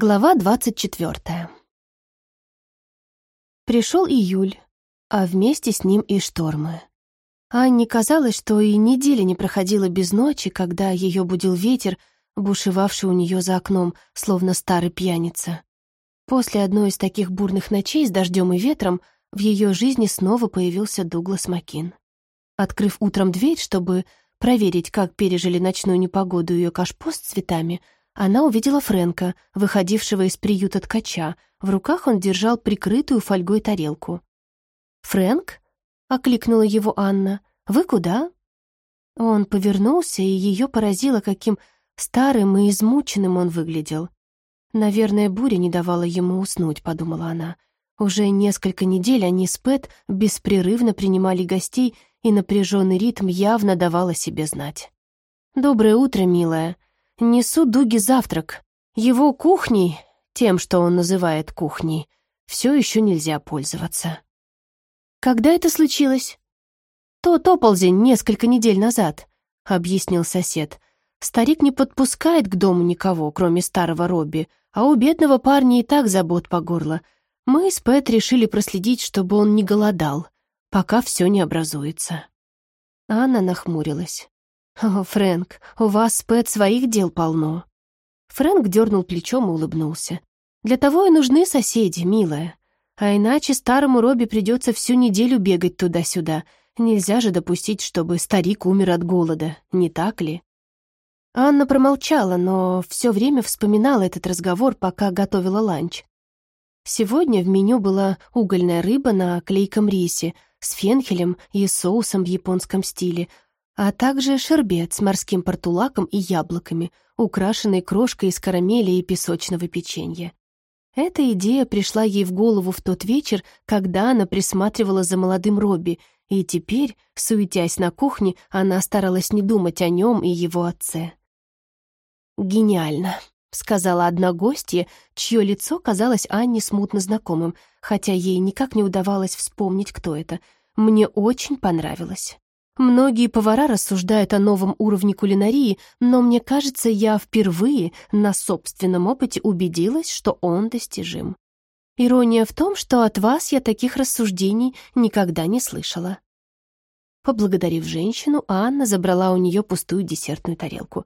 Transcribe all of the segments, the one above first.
Глава двадцать четвертая. Пришел июль, а вместе с ним и штормы. Анне казалось, что и недели не проходила без ночи, когда ее будил ветер, бушевавший у нее за окном, словно старый пьяница. После одной из таких бурных ночей с дождем и ветром в ее жизни снова появился Дуглас Макин. Открыв утром дверь, чтобы проверить, как пережили ночную непогоду ее кашпо с цветами — она увидела Фрэнка, выходившего из приюта ткача. В руках он держал прикрытую фольгой тарелку. «Фрэнк?» — окликнула его Анна. «Вы куда?» Он повернулся, и ее поразило, каким старым и измученным он выглядел. «Наверное, буря не давала ему уснуть», — подумала она. Уже несколько недель они с Пэт беспрерывно принимали гостей, и напряженный ритм явно давал о себе знать. «Доброе утро, милая», Несу Дуги завтрак. Его кухней, тем, что он называет кухней, все еще нельзя пользоваться. Когда это случилось? Тот оползень несколько недель назад, объяснил сосед. Старик не подпускает к дому никого, кроме старого Робби, а у бедного парня и так забот по горло. Мы с Пэт решили проследить, чтобы он не голодал, пока все не образуется. Анна нахмурилась. «О, Фрэнк, у вас, Пэт, своих дел полно». Фрэнк дернул плечом и улыбнулся. «Для того и нужны соседи, милая. А иначе старому Робби придется всю неделю бегать туда-сюда. Нельзя же допустить, чтобы старик умер от голода, не так ли?» Анна промолчала, но все время вспоминала этот разговор, пока готовила ланч. Сегодня в меню была угольная рыба на клейком рисе с фенхелем и соусом в японском стиле — а также шербет с морским портулаком и яблоками, украшенный крошкой из карамели и песочного печенья. Эта идея пришла ей в голову в тот вечер, когда она присматривала за молодым Робби, и теперь, суетясь на кухне, она старалась не думать о нем и его отце. «Гениально», — сказала одна гостья, чье лицо казалось Анне смутно знакомым, хотя ей никак не удавалось вспомнить, кто это. «Мне очень понравилось». Многие повара рассуждают о новом уровне кулинарии, но мне кажется, я впервые на собственном опыте убедилась, что он достижим. Ирония в том, что от вас я таких рассуждений никогда не слышала. Поблагодарив женщину, Анна забрала у нее пустую десертную тарелку.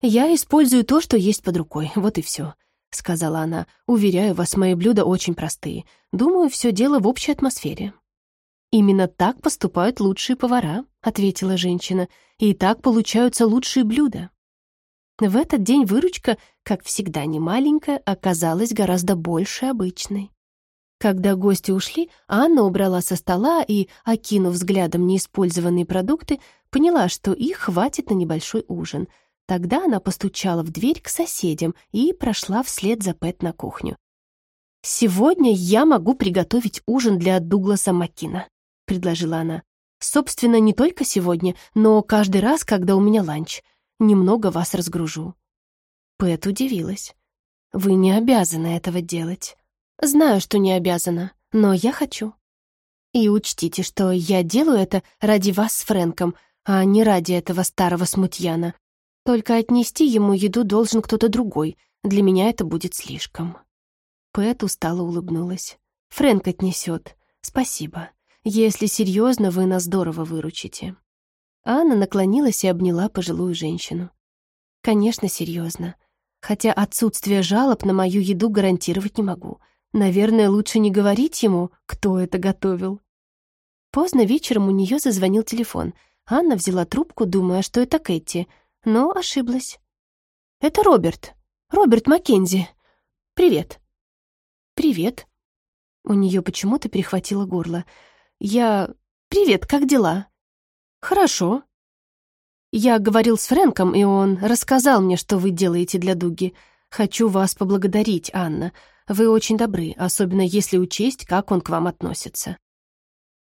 «Я использую то, что есть под рукой, вот и все», — сказала она. «Уверяю вас, мои блюда очень простые. Думаю, все дело в общей атмосфере». «Именно так поступают лучшие повара», — ответила женщина, «и так получаются лучшие блюда». В этот день выручка, как всегда не маленькая, оказалась гораздо больше обычной. Когда гости ушли, Анна убрала со стола и, окинув взглядом неиспользованные продукты, поняла, что их хватит на небольшой ужин. Тогда она постучала в дверь к соседям и прошла вслед за Пэт на кухню. «Сегодня я могу приготовить ужин для Дугласа Маккина», предложила она. «Собственно, не только сегодня, но каждый раз, когда у меня ланч. Немного вас разгружу». Пэт удивилась. «Вы не обязаны этого делать». «Знаю, что не обязана, но я хочу». «И учтите, что я делаю это ради вас с Фрэнком, а не ради этого старого смутьяна. Только отнести ему еду должен кто-то другой. Для меня это будет слишком». Пэт устало улыбнулась. «Фрэнк отнесет. Спасибо. Если серьезно, вы нас здорово выручите». Анна наклонилась и обняла пожилую женщину. «Конечно, серьезно. Хотя отсутствие жалоб на мою еду гарантировать не могу. Наверное, лучше не говорить ему, кто это готовил». Поздно вечером у нее зазвонил телефон. Анна взяла трубку, думая, что это Кэти, но ошиблась. «Это Роберт. Роберт Маккензи. Привет». «Привет». У нее почему-то перехватило горло. Я... Привет, как дела? Хорошо. Я говорил с Фрэнком, и он рассказал мне, что вы делаете для Дуги. Хочу вас поблагодарить, Анна. Вы очень добры, особенно если учесть, как он к вам относится.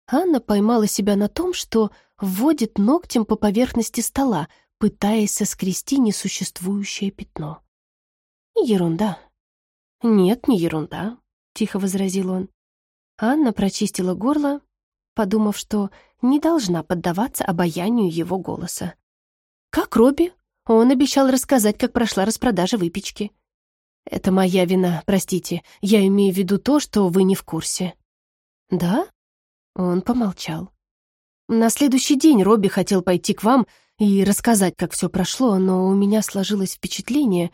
Анна поймала себя на том, что вводит ногтем по поверхности стола, пытаясь соскрести несуществующее пятно. Ерунда. Нет, не ерунда, тихо возразил он. Анна прочистила горло подумав, что не должна поддаваться обаянию его голоса. «Как Робби? Он обещал рассказать, как прошла распродажа выпечки». Это моя вина, простите. Я имею в виду то, что вы не в курсе». «Да?» Он помолчал. «На следующий день Робби хотел пойти к вам и рассказать, как все прошло, но у меня сложилось впечатление,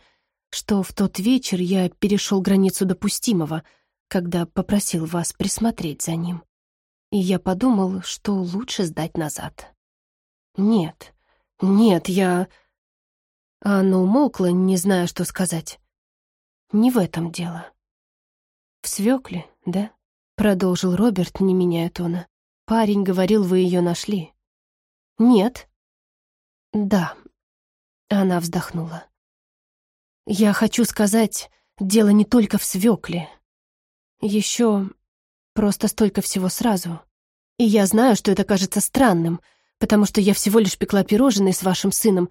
что в тот вечер я перешел границу допустимого, когда попросил вас присмотреть за ним. И я подумал, что лучше сдать назад. Нет, нет, я... Анна умолкла, не зная, что сказать. Не в этом дело. В свекле, да? Продолжил Роберт, не меняя тона. Парень говорил, вы ее нашли. Нет. Да. Она вздохнула. Я хочу сказать, дело не только в свекле. Еще просто столько всего сразу. И я знаю, что это кажется странным, потому что я всего лишь пекла пирожные с вашим сыном,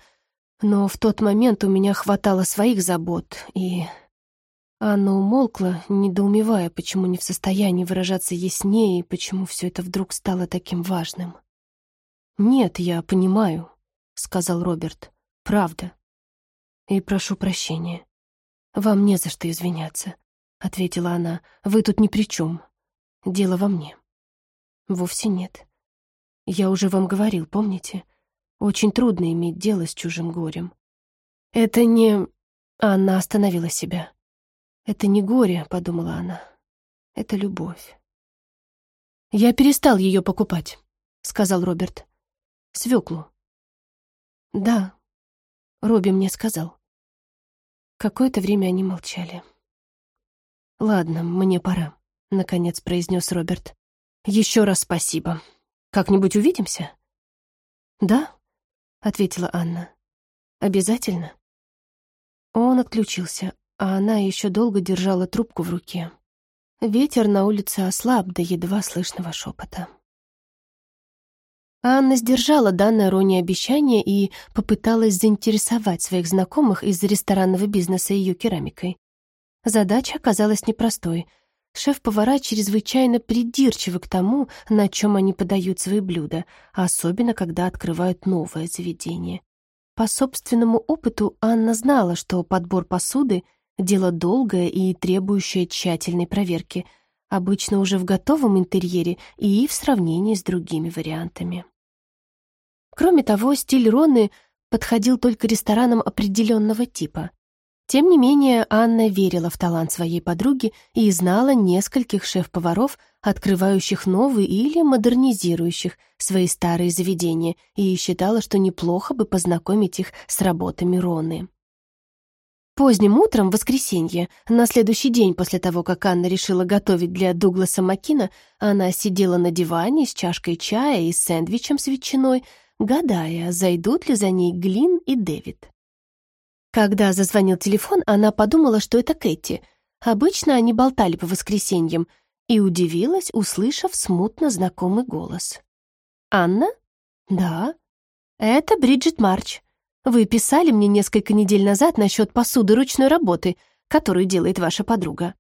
но в тот момент у меня хватало своих забот, и... Анна умолкла, недоумевая, почему не в состоянии выражаться яснее и почему все это вдруг стало таким важным. «Нет, я понимаю», — сказал Роберт. «Правда. И прошу прощения. Вам не за что извиняться. — ответила она. «Вы тут ни при чем. Дело во мне». «Вовсе нет. Я уже вам говорил, помните? Очень трудно иметь дело с чужим горем. Это не...» Она остановила себя. «Это не горе», — подумала она. «Это любовь». «Я перестал ее покупать», — сказал Роберт. «Свеклу». «Да», — Робби мне сказал. Какое-то время они молчали. «Ладно, мне пора», — наконец произнес Роберт. «Еще раз спасибо. Как-нибудь увидимся?» «Да», — ответила Анна. «Обязательно». Он отключился, а она еще долго держала трубку в руке. Ветер на улице ослаб до едва слышного шепота. Анна сдержала данное Роне обещание и попыталась заинтересовать своих знакомых из ресторанного бизнеса ее керамикой. Задача оказалась непростой. Шеф-повара чрезвычайно придирчивы к тому, на чем они подают свои блюда, особенно когда открывают новое заведение. По собственному опыту Анна знала, что подбор посуды — дело долгое и требующее тщательной проверки, обычно уже в готовом интерьере и в сравнении с другими вариантами. Кроме того, стиль Роны подходил только ресторанам определенного типа. Тем не менее, Анна верила в талант своей подруги и знала нескольких шеф-поваров, открывающих новые или модернизирующих свои старые заведения, и считала, что неплохо бы познакомить их с работами Роны. Поздним утром, в воскресенье, на следующий день после того, как Анна решила готовить для Дугласа Маккина, она сидела на диване с чашкой чая и сэндвичем с ветчиной, гадая, зайдут ли за ней Глин и Дэвид. Когда зазвонил телефон, она подумала, что это Кэти. Обычно они болтали по воскресеньям, и удивилась, услышав смутно знакомый голос. «Анна?» «Да». «Это Бриджит Марч. Вы писали мне несколько недель назад насчет посуды ручной работы, которую делает ваша подруга».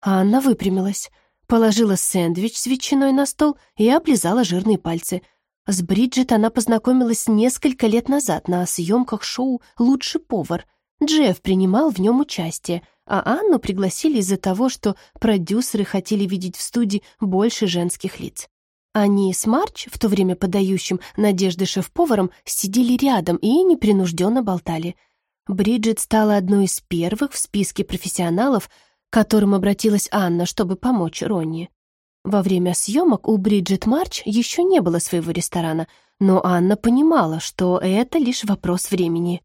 Анна выпрямилась, положила сэндвич с ветчиной на стол и облизала жирные пальцы — с Бриджит она познакомилась несколько лет назад на съемках шоу «Лучший повар». Джефф принимал в нем участие, а Анну пригласили из-за того, что продюсеры хотели видеть в студии больше женских лиц. Они с Марч, в то время подающим надежды шеф-поваром, сидели рядом и непринужденно болтали. Бриджит стала одной из первых в списке профессионалов, к которым обратилась Анна, чтобы помочь Ронни. Во время съемок у Бриджит Марч еще не было своего ресторана, но Анна понимала, что это лишь вопрос времени.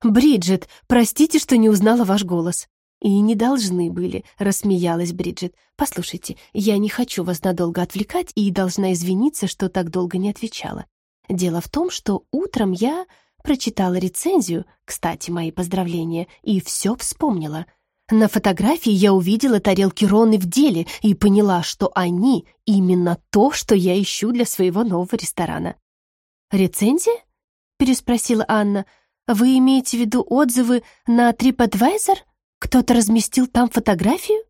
«Бриджит, простите, что не узнала ваш голос». «И не должны были», — рассмеялась Бриджит. «Послушайте, я не хочу вас надолго отвлекать и должна извиниться, что так долго не отвечала. Дело в том, что утром я прочитала рецензию, кстати, мои поздравления, и все вспомнила». На фотографии я увидела тарелки Роны в деле и поняла, что они именно то, что я ищу для своего нового ресторана. «Рецензия?» — переспросила Анна. «Вы имеете в виду отзывы на TripAdvisor? Кто-то разместил там фотографию?»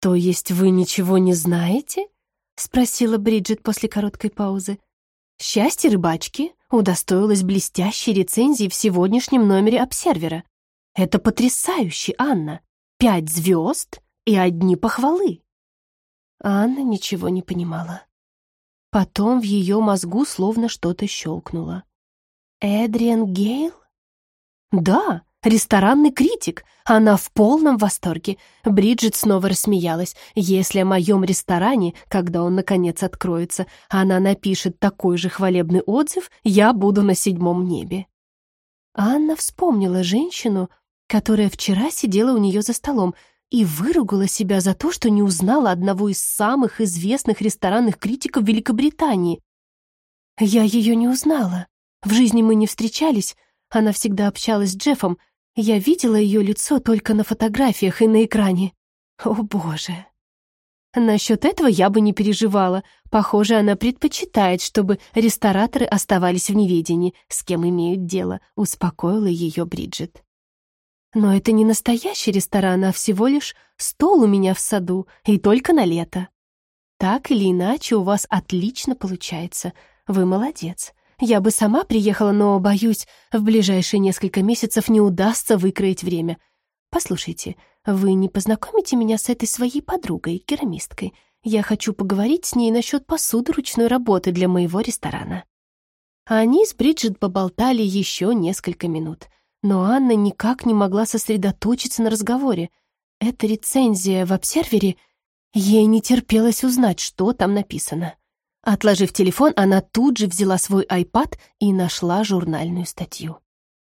«То есть вы ничего не знаете?» — спросила Бриджит после короткой паузы. «Счастье рыбачки удостоилось блестящей рецензии в сегодняшнем номере обсервера. Это потрясающе, Анна! Пять звезд и одни похвалы!» Анна ничего не понимала. Потом в ее мозгу словно что-то щелкнуло. «Эдриан Гейл?» «Да, ресторанный критик. Она в полном восторге». Бриджит снова рассмеялась. «Если о моем ресторане, когда он, наконец, откроется, она напишет такой же хвалебный отзыв, я буду на седьмом небе». Анна вспомнила женщину, которая вчера сидела у нее за столом, и выругала себя за то, что не узнала одного из самых известных ресторанных критиков Великобритании. «Я ее не узнала», в жизни мы не встречались, она всегда общалась с Джеффом. Я видела ее лицо только на фотографиях и на экране. О, боже. Насчет этого я бы не переживала. Похоже, она предпочитает, чтобы рестораторы оставались в неведении, с кем имеют дело, успокоила ее Бриджит. Но это не настоящий ресторан, а всего лишь стол у меня в саду, и только на лето. Так или иначе, у вас отлично получается. Вы молодец. Я бы сама приехала, но, боюсь, в ближайшие несколько месяцев не удастся выкроить время. Послушайте, вы не познакомите меня с этой своей подругой, керамисткой? Я хочу поговорить с ней насчет посуды ручной работы для моего ресторана». Они с Бриджит поболтали еще несколько минут, но Анна никак не могла сосредоточиться на разговоре. Эта рецензия в обсервере, ей не терпелось узнать, что там написано. Отложив телефон, она тут же взяла свой iPad и нашла журнальную статью.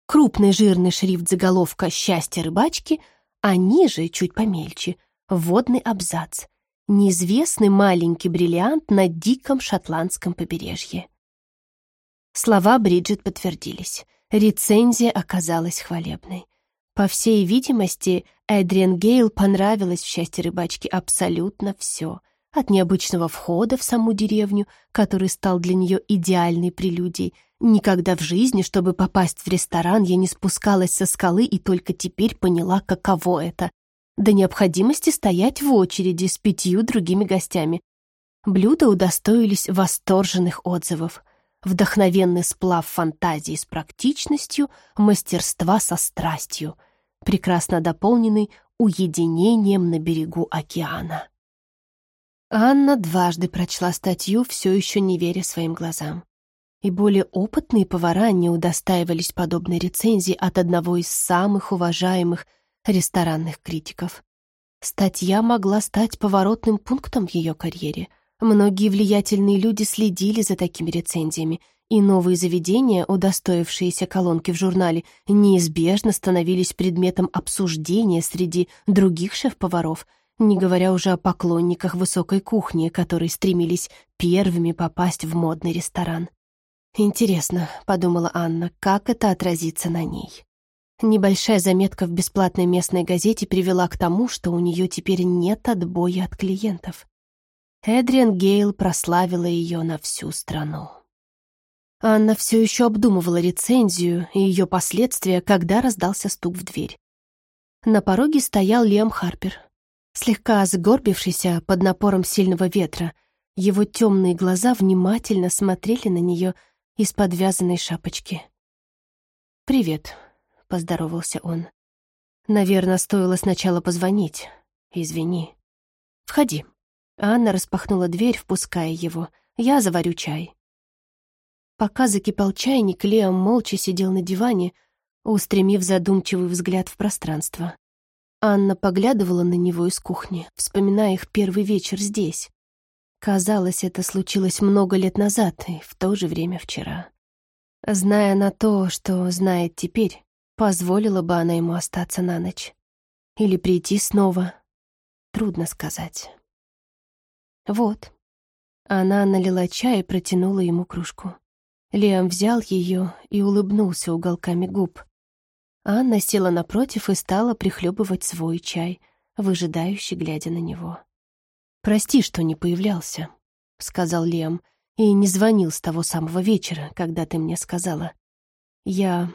Крупный жирный шрифт заголовка «Счастье рыбачки», а ниже, чуть помельче, вводный абзац. Неизвестный маленький бриллиант на диком шотландском побережье. Слова Бриджит подтвердились. Рецензия оказалась хвалебной. По всей видимости, Эдриан Гейл понравилось в «Счастье рыбачки» абсолютно все — от необычного входа в саму деревню, который стал для нее идеальной прелюдией. Никогда в жизни, чтобы попасть в ресторан, я не спускалась со скалы и только теперь поняла, каково это. До необходимости стоять в очереди с пятью другими гостями. Блюда удостоились восторженных отзывов. Вдохновенный сплав фантазии с практичностью, мастерства со страстью, прекрасно дополненный уединением на берегу океана. Анна дважды прочла статью, все еще не веря своим глазам. И более опытные повара не удостаивались подобной рецензии от одного из самых уважаемых ресторанных критиков. Статья могла стать поворотным пунктом в ее карьере. Многие влиятельные люди следили за такими рецензиями, и новые заведения, удостоившиеся колонки в журнале, неизбежно становились предметом обсуждения среди других шеф-поваров — не говоря уже о поклонниках высокой кухни, которые стремились первыми попасть в модный ресторан. «Интересно», — подумала Анна, — «как это отразится на ней?» Небольшая заметка в бесплатной местной газете привела к тому, что у нее теперь нет отбоя от клиентов. Эдриан Гейл прославила ее на всю страну. Анна все еще обдумывала рецензию и ее последствия, когда раздался стук в дверь. На пороге стоял Лиам Харпер, Слегка сгорбившийся под напором сильного ветра, его темные глаза внимательно смотрели на нее из подвязанной шапочки. «Привет», — поздоровался он. «Наверное, стоило сначала позвонить. Извини». «Входи». Анна распахнула дверь, впуская его. «Я заварю чай». Пока закипал чайник, Леом молча сидел на диване, устремив задумчивый взгляд в пространство. Анна поглядывала на него из кухни, вспоминая их первый вечер здесь. Казалось, это случилось много лет назад и в то же время вчера. Зная на то, что знает теперь, позволила бы она ему остаться на ночь. Или прийти снова. Трудно сказать. Вот. Она налила чай и протянула ему кружку. Лиам взял ее и улыбнулся уголками губ, Анна села напротив и стала прихлебывать свой чай, выжидающе глядя на него. «Прости, что не появлялся», — сказал Лем, «и не звонил с того самого вечера, когда ты мне сказала. Я...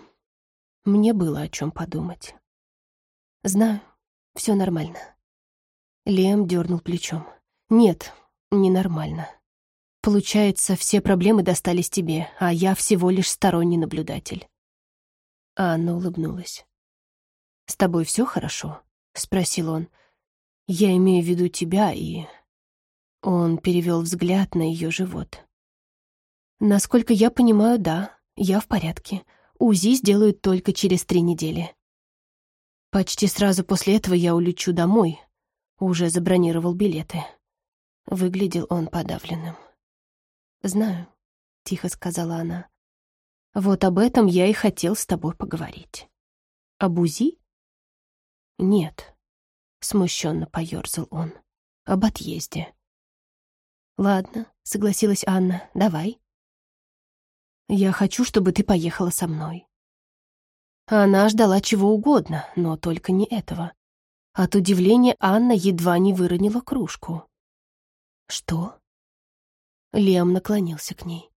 Мне было о чем подумать». «Знаю, все нормально». Лем дернул плечом. «Нет, ненормально. Получается, все проблемы достались тебе, а я всего лишь сторонний наблюдатель. Анна улыбнулась. «С тобой все хорошо?» — спросил он. «Я имею в виду тебя и...» Он перевел взгляд на ее живот. «Насколько я понимаю, да, я в порядке. УЗИ сделают только через три недели. Почти сразу после этого я улечу домой. Уже забронировал билеты». Выглядел он подавленным. «Знаю», — тихо сказала она. «Вот об этом я и хотел с тобой поговорить». «Об УЗИ?» «Нет», — смущенно поерзал он. «Об отъезде». «Ладно», — согласилась Анна, — «давай». «Я хочу, чтобы ты поехала со мной». Она ждала чего угодно, но только не этого. От удивления Анна едва не выронила кружку. «Что?» Лиам наклонился к ней.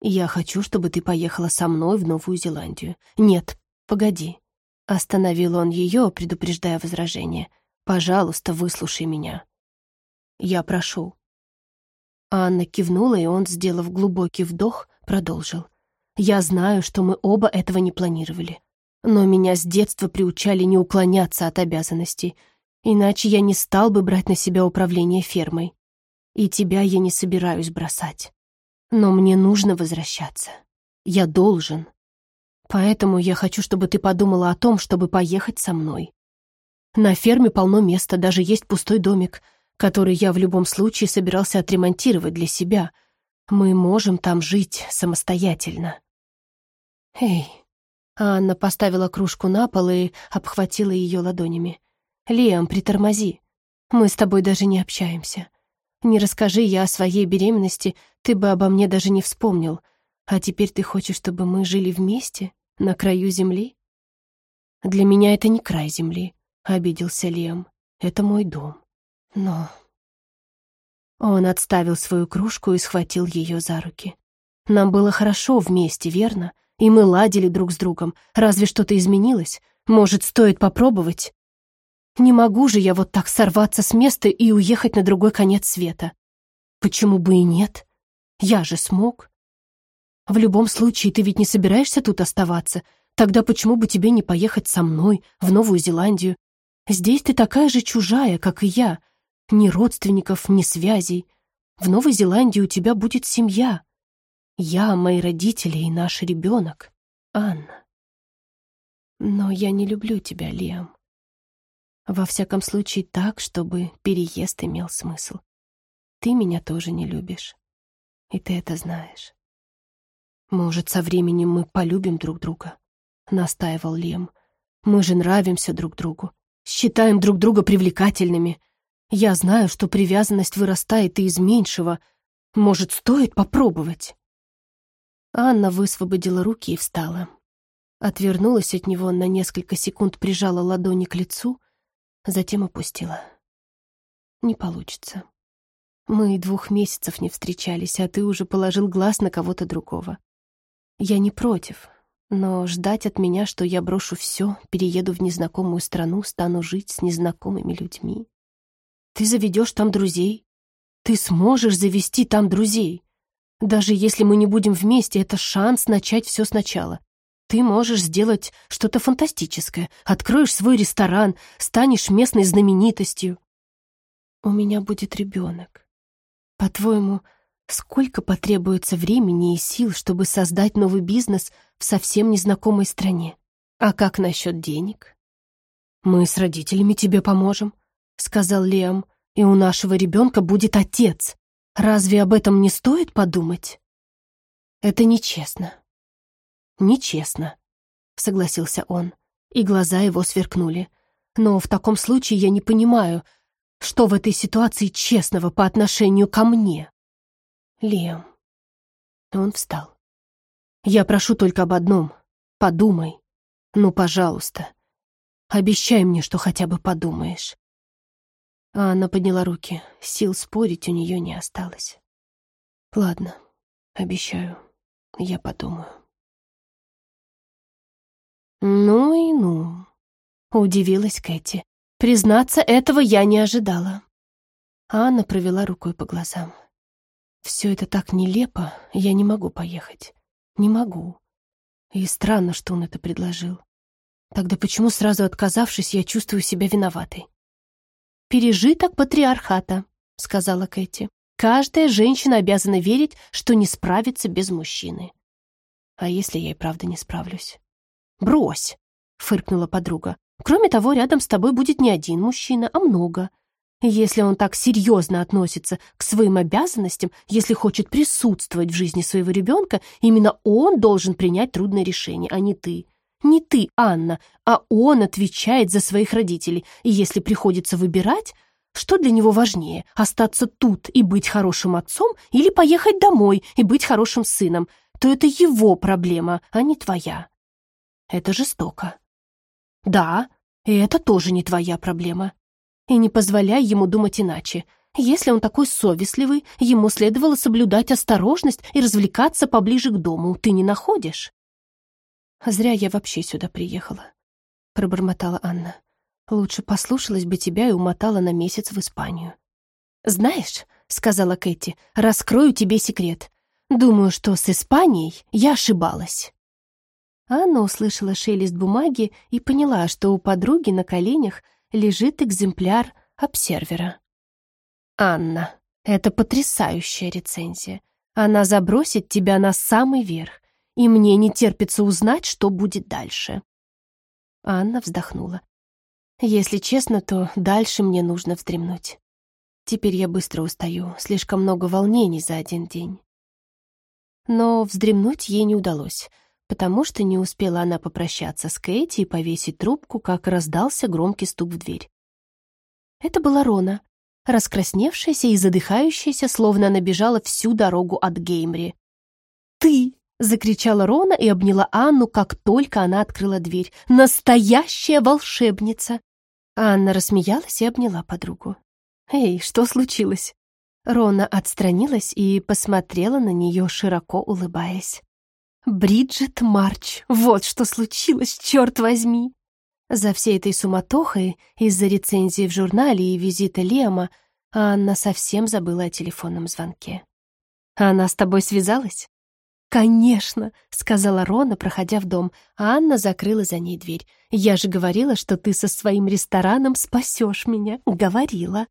«Я хочу, чтобы ты поехала со мной в Новую Зеландию. Нет, погоди». Остановил он ее, предупреждая возражение. «Пожалуйста, выслушай меня». «Я прошу». Анна кивнула, и он, сделав глубокий вдох, продолжил. «Я знаю, что мы оба этого не планировали. Но меня с детства приучали не уклоняться от обязанностей, иначе я не стал бы брать на себя управление фермой. И тебя я не собираюсь бросать. Но мне нужно возвращаться. Я должен. Поэтому я хочу, чтобы ты подумала о том, чтобы поехать со мной. На ферме полно места, даже есть пустой домик, который я в любом случае собирался отремонтировать для себя. Мы можем там жить самостоятельно. Эй, Анна поставила кружку на пол и обхватила ее ладонями. «Лиам, притормози. Мы с тобой даже не общаемся. Не расскажи я о своей беременности, ты бы обо мне даже не вспомнил. А теперь ты хочешь, чтобы мы жили вместе, на краю земли? Для меня это не край земли, обиделся Лем. Это мой дом. Но... Он отставил свою кружку и схватил ее за руки. Нам было хорошо вместе, верно? И мы ладили друг с другом. Разве что-то изменилось? Может, стоит попробовать? Не могу же я вот так сорваться с места и уехать на другой конец света. Почему бы и нет? Я же смог. В любом случае, ты ведь не собираешься тут оставаться. Тогда почему бы тебе не поехать со мной в Новую Зеландию? Здесь ты такая же чужая, как и я. Ни родственников, ни связей. В Новой Зеландии у тебя будет семья. Я, мои родители и наш ребенок. Анна. Но я не люблю тебя, Лиам. Во всяком случае, так, чтобы переезд имел смысл. Ты меня тоже не любишь. И ты это знаешь. Может, со временем мы полюбим друг друга? Настаивал Лем. Мы же нравимся друг другу. Считаем друг друга привлекательными. Я знаю, что привязанность вырастает и из меньшего. Может, стоит попробовать? Анна высвободила руки и встала. Отвернулась от него, на несколько секунд прижала ладони к лицу — затем опустила. «Не получится. Мы двух месяцев не встречались, а ты уже положил глаз на кого-то другого. Я не против, но ждать от меня, что я брошу все, перееду в незнакомую страну, стану жить с незнакомыми людьми. Ты заведешь там друзей. Ты сможешь завести там друзей. Даже если мы не будем вместе, это шанс начать все сначала. Ты можешь сделать что-то фантастическое, откроешь свой ресторан, станешь местной знаменитостью. У меня будет ребенок. По-твоему, сколько потребуется времени и сил, чтобы создать новый бизнес в совсем незнакомой стране? А как насчет денег? Мы с родителями тебе поможем, сказал Лиам, и у нашего ребенка будет отец. Разве об этом не стоит подумать? Это нечестно. «Нечестно», — согласился он, и глаза его сверкнули. «Но в таком случае я не понимаю, что в этой ситуации честного по отношению ко мне?» «Лем...» Он встал. «Я прошу только об одном. Подумай. Ну, пожалуйста. Обещай мне, что хотя бы подумаешь». А она подняла руки. Сил спорить у нее не осталось. «Ладно, обещаю. Я подумаю». «Ну и ну», — удивилась Кэти. «Признаться, этого я не ожидала». Анна провела рукой по глазам. «Все это так нелепо, я не могу поехать. Не могу. И странно, что он это предложил. Тогда почему сразу отказавшись, я чувствую себя виноватой? «Пережиток патриархата», — сказала Кэти. «Каждая женщина обязана верить, что не справится без мужчины». «А если я и правда не справлюсь?» «Брось», — фыркнула подруга. «Кроме того, рядом с тобой будет не один мужчина, а много. Если он так серьезно относится к своим обязанностям, если хочет присутствовать в жизни своего ребенка, именно он должен принять трудное решение, а не ты. Не ты, Анна, а он отвечает за своих родителей, и если приходится выбирать, что для него важнее, остаться тут и быть хорошим отцом или поехать домой и быть хорошим сыном, то это его проблема, а не твоя. Это жестоко. Да, и это тоже не твоя проблема. И не позволяй ему думать иначе. Если он такой совестливый, ему следовало соблюдать осторожность и развлекаться поближе к дому. Ты не находишь? Зря я вообще сюда приехала, пробормотала Анна. Лучше послушалась бы тебя и умотала на месяц в Испанию. Знаешь, сказала Кэти, раскрою тебе секрет. Думаю, что с Испанией я ошибалась. Анна услышала шелест бумаги и поняла, что у подруги на коленях лежит экземпляр обсервера. «Анна, это потрясающая рецензия. Она забросит тебя на самый верх, и мне не терпится узнать, что будет дальше». Анна вздохнула. «Если честно, то дальше мне нужно вздремнуть. Теперь я быстро устаю, слишком много волнений за один день». Но вздремнуть ей не удалось — потому что не успела она попрощаться с Кэти и повесить трубку, как раздался громкий стук в дверь. Это была Рона, раскрасневшаяся и задыхающаяся, словно она бежала всю дорогу от Геймри. «Ты!» — закричала Рона и обняла Анну, как только она открыла дверь. «Настоящая волшебница!» Анна рассмеялась и обняла подругу. «Эй, что случилось?» Рона отстранилась и посмотрела на нее, широко улыбаясь. Бриджит Марч, вот что случилось, черт возьми! За всей этой суматохой, из-за рецензии в журнале и визита Лема, Анна совсем забыла о телефонном звонке. «Она с тобой связалась?» «Конечно», — сказала Рона, проходя в дом, а Анна закрыла за ней дверь. «Я же говорила, что ты со своим рестораном спасешь меня. Говорила».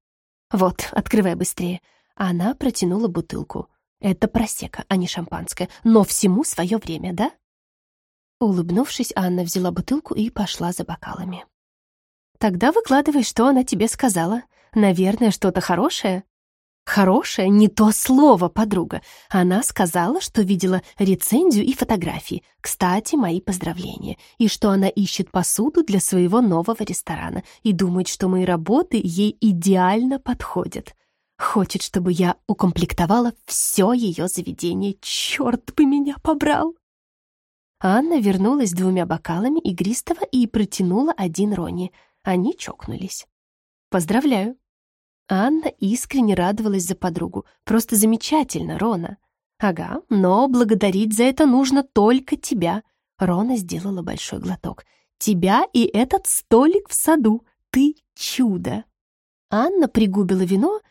«Вот, открывай быстрее». Она протянула бутылку. Это просека, а не шампанское, но всему свое время, да? Улыбнувшись, Анна взяла бутылку и пошла за бокалами. «Тогда выкладывай, что она тебе сказала. Наверное, что-то хорошее?» «Хорошее — не то слово, подруга. Она сказала, что видела рецензию и фотографии. Кстати, мои поздравления. И что она ищет посуду для своего нового ресторана и думает, что мои работы ей идеально подходят. Хочет, чтобы я укомплектовала все ее заведение. Черт бы меня побрал! Анна вернулась с двумя бокалами игристого и протянула один Рони. Они чокнулись. «Поздравляю!» Анна искренне радовалась за подругу. «Просто замечательно, Рона!» «Ага, но благодарить за это нужно только тебя!» Рона сделала большой глоток. «Тебя и этот столик в саду! Ты чудо!» Анна пригубила вино,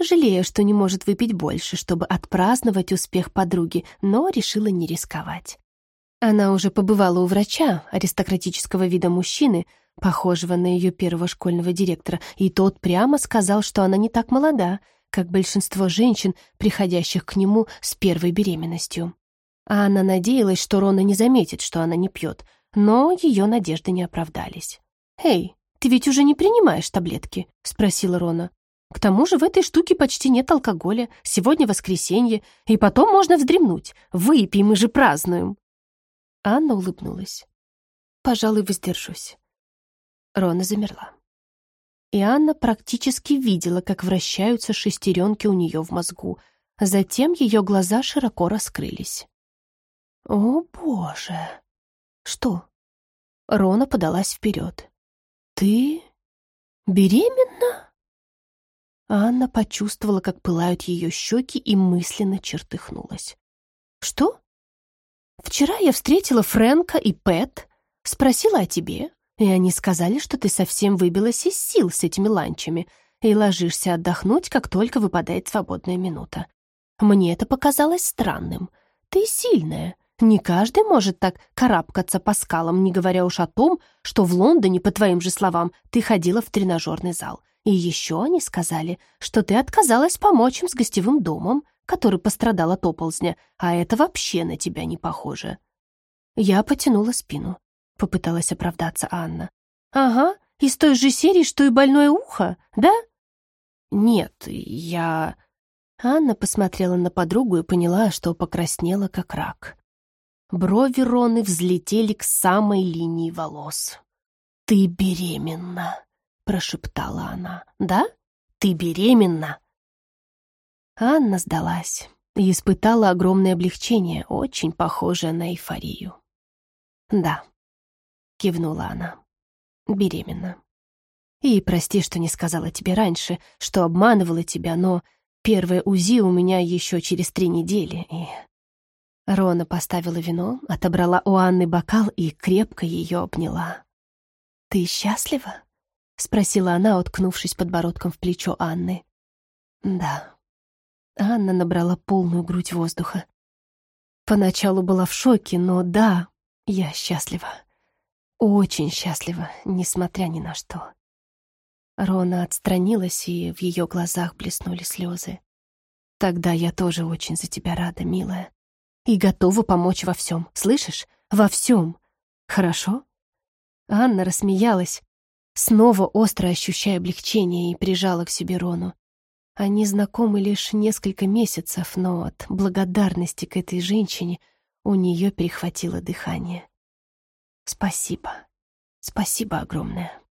жалея, что не может выпить больше, чтобы отпраздновать успех подруги, но решила не рисковать. Она уже побывала у врача, аристократического вида мужчины, похожего на ее первого школьного директора, и тот прямо сказал, что она не так молода, как большинство женщин, приходящих к нему с первой беременностью. А она надеялась, что Рона не заметит, что она не пьет, но ее надежды не оправдались. «Эй, ты ведь уже не принимаешь таблетки?» — спросила Рона. К тому же в этой штуке почти нет алкоголя. Сегодня воскресенье, и потом можно вздремнуть. Выпьем, мы же празднуем. Анна улыбнулась. Пожалуй, воздержусь. Рона замерла. И Анна практически видела, как вращаются шестеренки у нее в мозгу. Затем ее глаза широко раскрылись. «О, боже!» «Что?» Рона подалась вперед. «Ты беременна?» Анна почувствовала, как пылают ее щеки и мысленно чертыхнулась. «Что?» «Вчера я встретила Фрэнка и Пэт, спросила о тебе, и они сказали, что ты совсем выбилась из сил с этими ланчами и ложишься отдохнуть, как только выпадает свободная минута. Мне это показалось странным. Ты сильная, Не каждый может так карабкаться по скалам, не говоря уж о том, что в Лондоне, по твоим же словам, ты ходила в тренажерный зал. И еще они сказали, что ты отказалась помочь им с гостевым домом, который пострадал от оползня, а это вообще на тебя не похоже. Я потянула спину. Попыталась оправдаться Анна. «Ага, из той же серии, что и больное ухо, да?» «Нет, я...» Анна посмотрела на подругу и поняла, что покраснела, как рак. Брови Роны взлетели к самой линии волос. «Ты беременна!» — прошептала она. «Да? Ты беременна?» Анна сдалась и испытала огромное облегчение, очень похожее на эйфорию. «Да», — кивнула она, — «беременна. И прости, что не сказала тебе раньше, что обманывала тебя, но первое УЗИ у меня еще через три недели, и...» Рона поставила вино, отобрала у Анны бокал и крепко ее обняла. «Ты счастлива?» — спросила она, уткнувшись подбородком в плечо Анны. «Да». Анна набрала полную грудь воздуха. Поначалу была в шоке, но да, я счастлива. Очень счастлива, несмотря ни на что. Рона отстранилась, и в ее глазах блеснули слезы. «Тогда я тоже очень за тебя рада, милая. И готова помочь во всем, слышишь? Во всем. Хорошо?» Анна рассмеялась, снова остро ощущая облегчение, и прижала к себе Рону. Они знакомы лишь несколько месяцев, но от благодарности к этой женщине у нее перехватило дыхание. «Спасибо. Спасибо огромное».